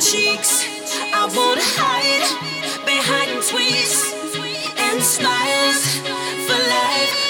cheeks. I won't hide behind tweets and smiles for life.